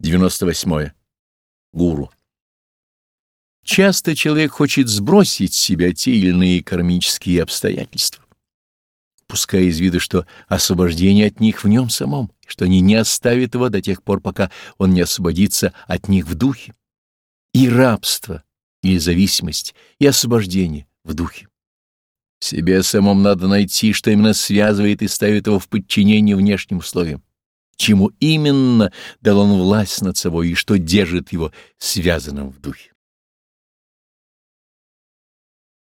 98. -е. Гуру. Часто человек хочет сбросить с себя те или иные кармические обстоятельства, пуская из виду, что освобождение от них в нем самом, что они не оставят его до тех пор, пока он не освободится от них в духе. И рабство, или зависимость, и освобождение в духе. Себе самом надо найти, что именно связывает и ставит его в подчинение внешним условиям чему именно дал он власть над собой и что держит его связанным в духе.